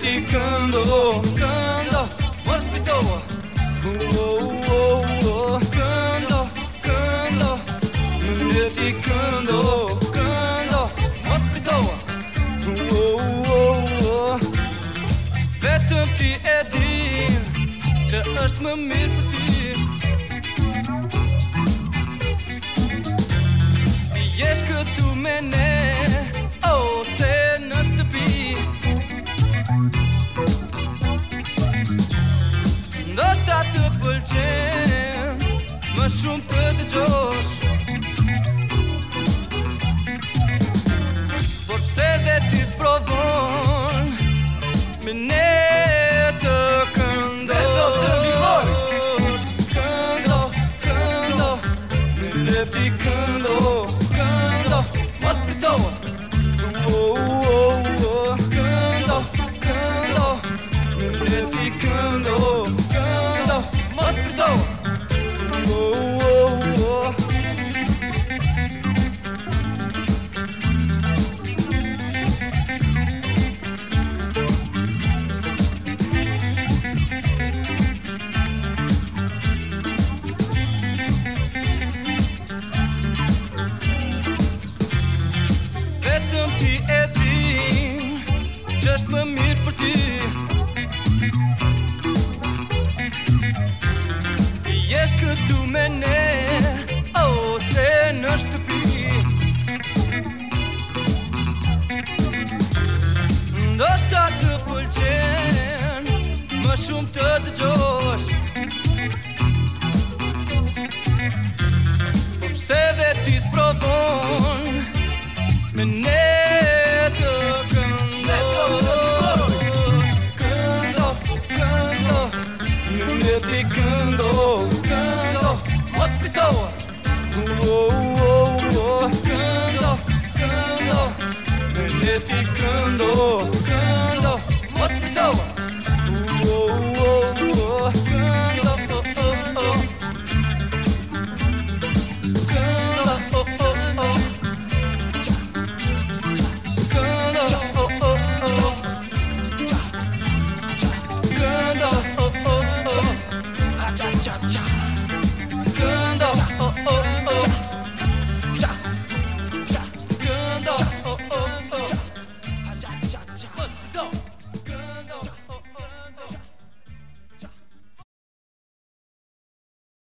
ti këndo Këndo, më spitova Këndo, këndo Më ndje ti këndo Këndo, më spitova Vetëm ti e din Që është më mirë për ti Jesë këtu me ne America. Do të të pëlqen Më shumë të dëgjosh Po dhe ti s'provon Me ne të këndosh Këndo, këndo Në në të këndo Këndo, mos pitoa Uo, uo, uo 奋斗！